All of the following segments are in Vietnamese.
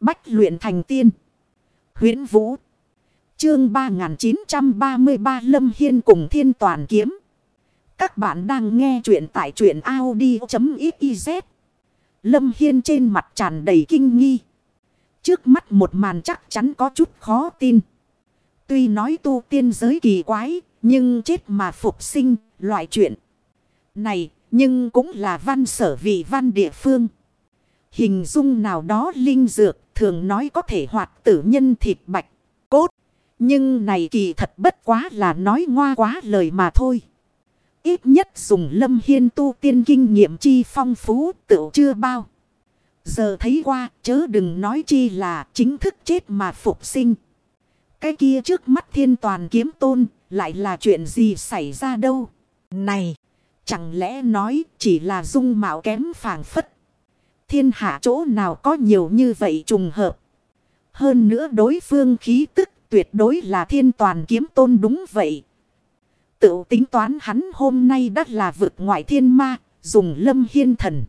Bách luyện thành tiên. huyễn Vũ. Chương 3933 Lâm Hiên cùng Thiên Toàn Kiếm. Các bạn đang nghe truyện tại truyện Audi.xyz. Lâm Hiên trên mặt tràn đầy kinh nghi. Trước mắt một màn chắc chắn có chút khó tin. Tuy nói tu tiên giới kỳ quái, nhưng chết mà phục sinh, loại chuyện này, nhưng cũng là văn sở vị văn địa phương. Hình dung nào đó linh dược, thường nói có thể hoạt tử nhân thịt bạch, cốt. Nhưng này kỳ thật bất quá là nói ngoa quá lời mà thôi. Ít nhất dùng lâm hiên tu tiên kinh nghiệm chi phong phú tự chưa bao. Giờ thấy qua chớ đừng nói chi là chính thức chết mà phục sinh. Cái kia trước mắt thiên toàn kiếm tôn lại là chuyện gì xảy ra đâu. Này, chẳng lẽ nói chỉ là dung mạo kém phàng phất. Thiên hạ chỗ nào có nhiều như vậy trùng hợp. Hơn nữa đối phương khí tức tuyệt đối là thiên toàn kiếm tôn đúng vậy. Tự tính toán hắn hôm nay đã là vực ngoại thiên ma, dùng lâm hiên thần.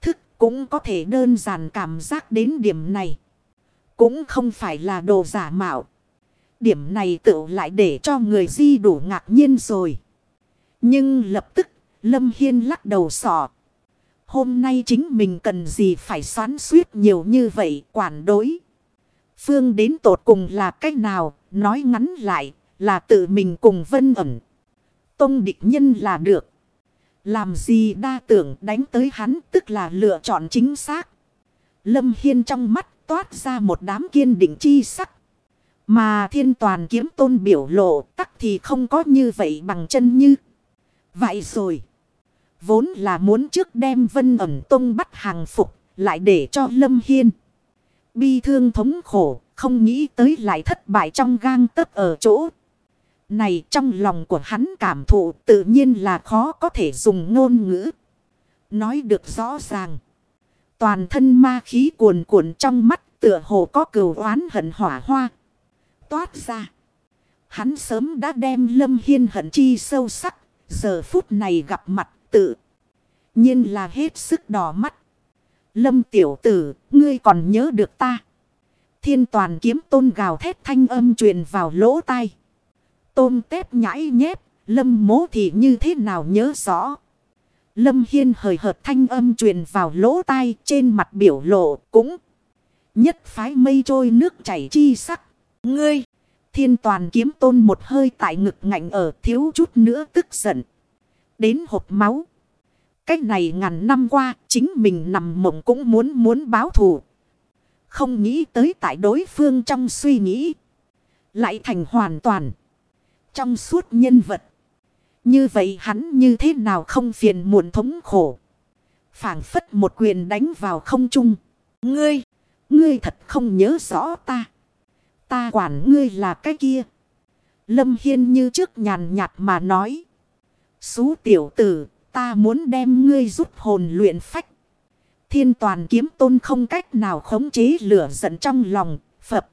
Thức cũng có thể đơn giản cảm giác đến điểm này. Cũng không phải là đồ giả mạo. Điểm này tự lại để cho người di đủ ngạc nhiên rồi. Nhưng lập tức, Lâm Hiên lắc đầu sọ. Hôm nay chính mình cần gì phải xoán suýt nhiều như vậy quản đối. Phương đến tột cùng là cách nào, nói ngắn lại, là tự mình cùng vân ẩn. Tông địch nhân là được. Làm gì đa tưởng đánh tới hắn tức là lựa chọn chính xác. Lâm Hiên trong mắt toát ra một đám kiên định chi sắc. Mà thiên toàn kiếm tôn biểu lộ tắc thì không có như vậy bằng chân như. Vậy rồi. Vốn là muốn trước đem vân ẩn tông bắt hàng phục, lại để cho Lâm Hiên. Bi thương thống khổ, không nghĩ tới lại thất bại trong gang tấc ở chỗ. Này trong lòng của hắn cảm thụ tự nhiên là khó có thể dùng ngôn ngữ. Nói được rõ ràng. Toàn thân ma khí cuồn cuộn trong mắt tựa hồ có cừu oán hận hỏa hoa toát ra. Hắn sớm đã đem Lâm Hiên hận chi sâu sắc. Giờ phút này gặp mặt tự. nhiên là hết sức đỏ mắt. Lâm tiểu tử, ngươi còn nhớ được ta. Thiên toàn kiếm tôn gào thét thanh âm truyền vào lỗ tai. Tôm tép nhãi nhép, lâm mố thì như thế nào nhớ rõ. Lâm Hiên hời hợt thanh âm truyền vào lỗ tai trên mặt biểu lộ cũng. Nhất phái mây trôi nước chảy chi sắc. Ngươi, thiên toàn kiếm tôn một hơi tại ngực ngạnh ở thiếu chút nữa tức giận. Đến hộp máu. Cách này ngàn năm qua, chính mình nằm mộng cũng muốn muốn báo thù. Không nghĩ tới tại đối phương trong suy nghĩ. Lại thành hoàn toàn. Trong suốt nhân vật. Như vậy hắn như thế nào không phiền muộn thống khổ. phảng phất một quyền đánh vào không trung. Ngươi, ngươi thật không nhớ rõ ta. Ta quản ngươi là cái kia. Lâm Hiên như trước nhàn nhạt mà nói. Xú tiểu tử, ta muốn đem ngươi giúp hồn luyện phách. Thiên toàn kiếm tôn không cách nào khống chế lửa giận trong lòng, Phật.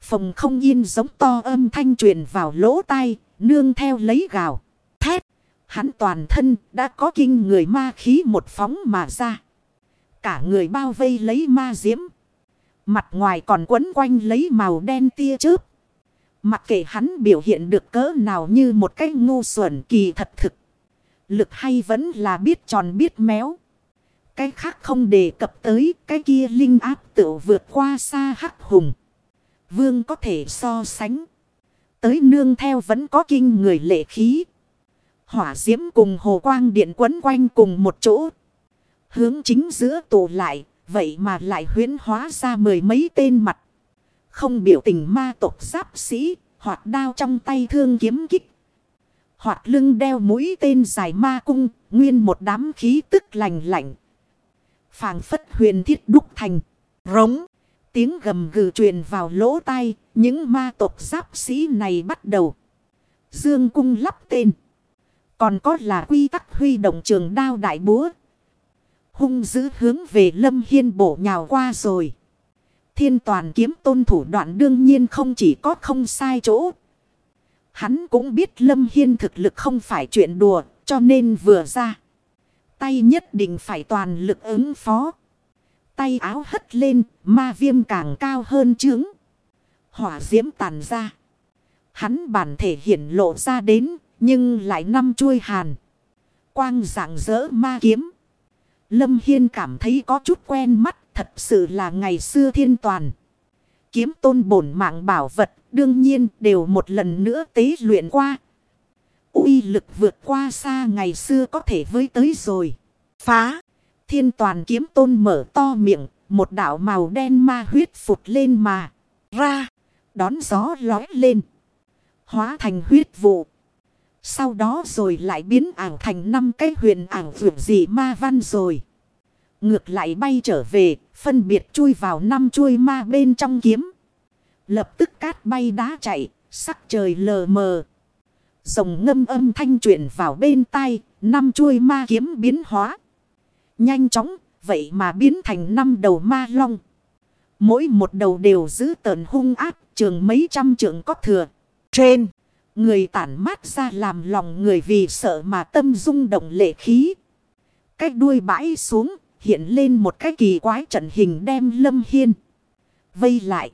Phòng không yên giống to âm thanh truyền vào lỗ tai, nương theo lấy gào. Thét, hắn toàn thân đã có kinh người ma khí một phóng mà ra. Cả người bao vây lấy ma diễm. Mặt ngoài còn quấn quanh lấy màu đen tia chớp. Mặc kệ hắn biểu hiện được cỡ nào như một cái ngu xuẩn kỳ thật thực. Lực hay vẫn là biết tròn biết méo. Cái khác không đề cập tới cái kia linh áp tự vượt qua xa hắc hùng. Vương có thể so sánh. Tới nương theo vẫn có kinh người lệ khí. Hỏa diễm cùng hồ quang điện quấn quanh cùng một chỗ. Hướng chính giữa tụ lại Vậy mà lại huyến hóa ra mười mấy tên mặt. Không biểu tình ma tộc giáp sĩ, hoặc đao trong tay thương kiếm kích. Hoặc lưng đeo mũi tên dài ma cung, nguyên một đám khí tức lành lạnh. phảng phất huyền thiết đúc thành, rống. Tiếng gầm gừ truyền vào lỗ tai, những ma tộc giáp sĩ này bắt đầu. Dương cung lắp tên. Còn có là quy tắc huy động trường đao đại búa, hung dữ hướng về Lâm Hiên bổ nhào qua rồi. Thiên toàn kiếm tôn thủ đoạn đương nhiên không chỉ có không sai chỗ. Hắn cũng biết Lâm Hiên thực lực không phải chuyện đùa, cho nên vừa ra. Tay nhất định phải toàn lực ứng phó. Tay áo hất lên, ma viêm càng cao hơn trướng. Hỏa diễm tàn ra. Hắn bản thể hiển lộ ra đến, nhưng lại năm chuôi hàn. Quang dạng dỡ ma kiếm. Lâm Hiên cảm thấy có chút quen mắt, thật sự là ngày xưa thiên toàn. Kiếm tôn bổn mạng bảo vật, đương nhiên đều một lần nữa tế luyện qua. uy lực vượt qua xa ngày xưa có thể với tới rồi. Phá! Thiên toàn kiếm tôn mở to miệng, một đảo màu đen ma huyết phụt lên mà. Ra! Đón gió lói lên. Hóa thành huyết vụ. Sau đó rồi lại biến ảo thành năm cái huyền ảo vượt dị ma văn rồi. Ngược lại bay trở về, phân biệt chui vào năm chuôi ma bên trong kiếm. Lập tức cát bay đá chạy, sắc trời lờ mờ. Rồng ngâm âm thanh chuyển vào bên tai, năm chuôi ma kiếm biến hóa. Nhanh chóng, vậy mà biến thành năm đầu ma long. Mỗi một đầu đều giữ tợn hung áp, trường mấy trăm trường có thừa. Trên, người tản mát ra làm lòng người vì sợ mà tâm rung động lệ khí. Cái đuôi bãi xuống, hiện lên một cái kỳ quái trận hình đem lâm hiên. Vây lại.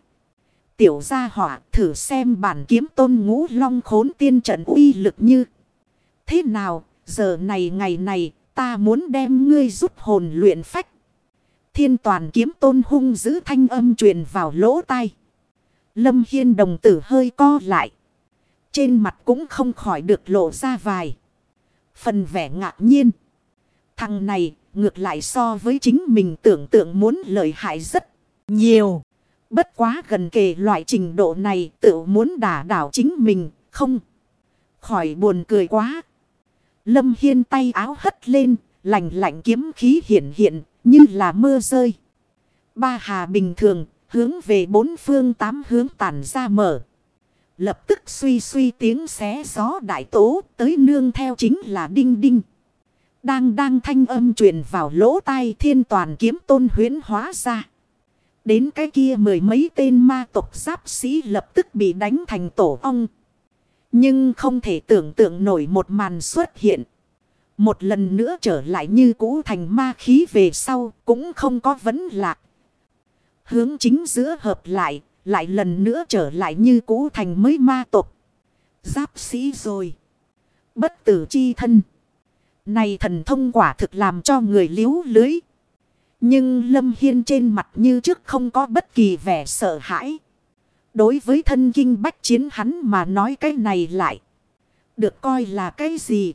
Tiểu gia hỏa thử xem bản kiếm tôn ngũ long khốn tiên trận uy lực như. Thế nào, giờ này ngày này, ta muốn đem ngươi giúp hồn luyện phách. Thiên toàn kiếm tôn hung giữ thanh âm truyền vào lỗ tai. Lâm Hiên đồng tử hơi co lại. Trên mặt cũng không khỏi được lộ ra vài. Phần vẻ ngạc nhiên. Thằng này ngược lại so với chính mình tưởng tượng muốn lợi hại rất nhiều. Bất quá gần kề loại trình độ này tự muốn đả đảo chính mình, không. Khỏi buồn cười quá. Lâm Hiên tay áo hất lên, lạnh lạnh kiếm khí hiện hiện, như là mưa rơi. Ba hà bình thường, hướng về bốn phương tám hướng tản ra mở. Lập tức suy suy tiếng xé gió đại tố tới nương theo chính là đinh đinh. Đang đang thanh âm truyền vào lỗ tai thiên toàn kiếm tôn huyến hóa ra. Đến cái kia mười mấy tên ma tộc giáp sĩ lập tức bị đánh thành tổ ong. Nhưng không thể tưởng tượng nổi một màn xuất hiện. Một lần nữa trở lại như cũ thành ma khí về sau cũng không có vấn lạc. Hướng chính giữa hợp lại, lại lần nữa trở lại như cũ thành mới ma tộc. Giáp sĩ rồi. Bất tử chi thân. Này thần thông quả thực làm cho người liếu lưới. Nhưng Lâm Hiên trên mặt như trước không có bất kỳ vẻ sợ hãi. Đối với thân kinh bách chiến hắn mà nói cái này lại. Được coi là cái gì?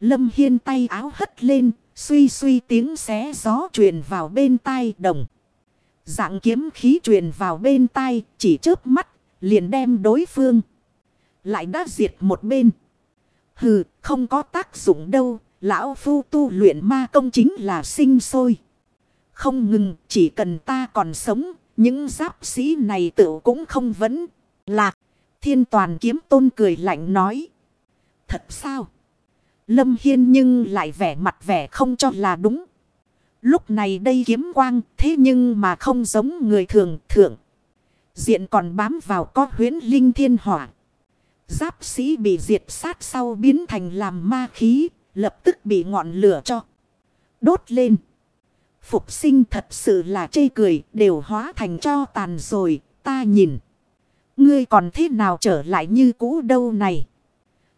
Lâm Hiên tay áo hất lên, suy suy tiếng xé gió truyền vào bên tai đồng. Dạng kiếm khí truyền vào bên tai, chỉ chớp mắt, liền đem đối phương. Lại đã diệt một bên. Hừ, không có tác dụng đâu, lão phu tu luyện ma công chính là sinh sôi. Không ngừng, chỉ cần ta còn sống, những giáp sĩ này tự cũng không vấn. Lạc, thiên toàn kiếm tôn cười lạnh nói. Thật sao? Lâm Hiên nhưng lại vẻ mặt vẻ không cho là đúng. Lúc này đây kiếm quang thế nhưng mà không giống người thường thượng. Diện còn bám vào có huyến linh thiên hỏa. Giáp sĩ bị diệt sát sau biến thành làm ma khí, lập tức bị ngọn lửa cho. Đốt lên. Phục sinh thật sự là chê cười, đều hóa thành cho tàn rồi, ta nhìn. Ngươi còn thế nào trở lại như cũ đâu này?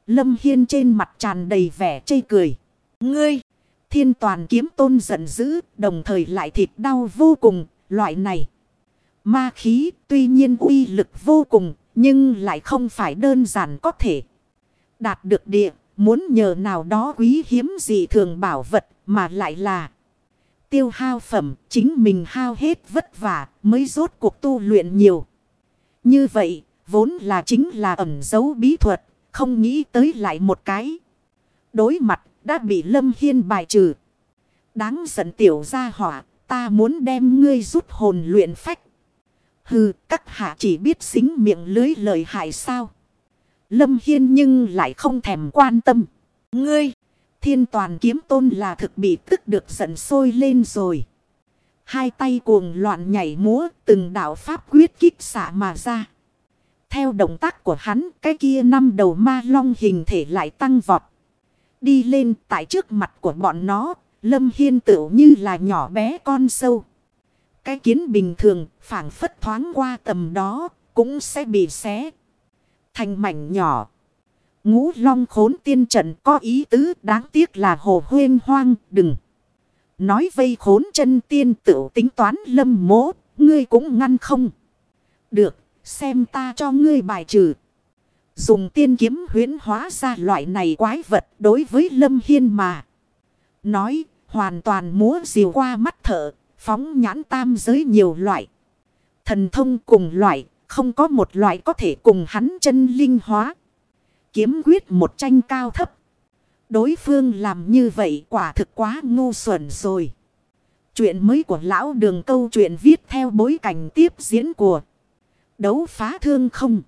Lâm Hiên trên mặt tràn đầy vẻ chê cười. Ngươi, thiên toàn kiếm tôn giận dữ, đồng thời lại thịt đau vô cùng, loại này. Ma khí tuy nhiên uy lực vô cùng, nhưng lại không phải đơn giản có thể. Đạt được địa, muốn nhờ nào đó quý hiếm gì thường bảo vật mà lại là. Tiêu hao phẩm, chính mình hao hết vất vả mới rốt cuộc tu luyện nhiều. Như vậy, vốn là chính là ẩn dấu bí thuật, không nghĩ tới lại một cái. Đối mặt đã bị Lâm Hiên bài trừ. Đáng giận tiểu gia hỏa, ta muốn đem ngươi rút hồn luyện phách. Hừ, các hạ chỉ biết xính miệng lưới lời hại sao. Lâm Hiên nhưng lại không thèm quan tâm. Ngươi, thiên toàn kiếm tôn là thực bị tức được giận sôi lên rồi. Hai tay cuồng loạn nhảy múa từng đạo pháp quyết kích xạ mà ra. Theo động tác của hắn, cái kia năm đầu ma long hình thể lại tăng vọt. Đi lên tại trước mặt của bọn nó, Lâm Hiên tựu như là nhỏ bé con sâu. cái kiến bình thường, phản phất thoáng qua tầm đó, cũng sẽ bị xé. Thành mảnh nhỏ. Ngũ long khốn tiên trận có ý tứ đáng tiếc là hồ huyên hoang, đừng. Nói vây khốn chân tiên tự tính toán lâm mố, ngươi cũng ngăn không. Được, xem ta cho ngươi bài trừ. Dùng tiên kiếm huyến hóa ra loại này quái vật đối với lâm hiên mà. Nói, hoàn toàn múa diều qua mắt thở, phóng nhãn tam giới nhiều loại. Thần thông cùng loại, không có một loại có thể cùng hắn chân linh hóa. Kiếm quyết một tranh cao thấp. Đối phương làm như vậy quả thực quá ngu xuẩn rồi. Chuyện mới của lão đường câu chuyện viết theo bối cảnh tiếp diễn của đấu phá thương không.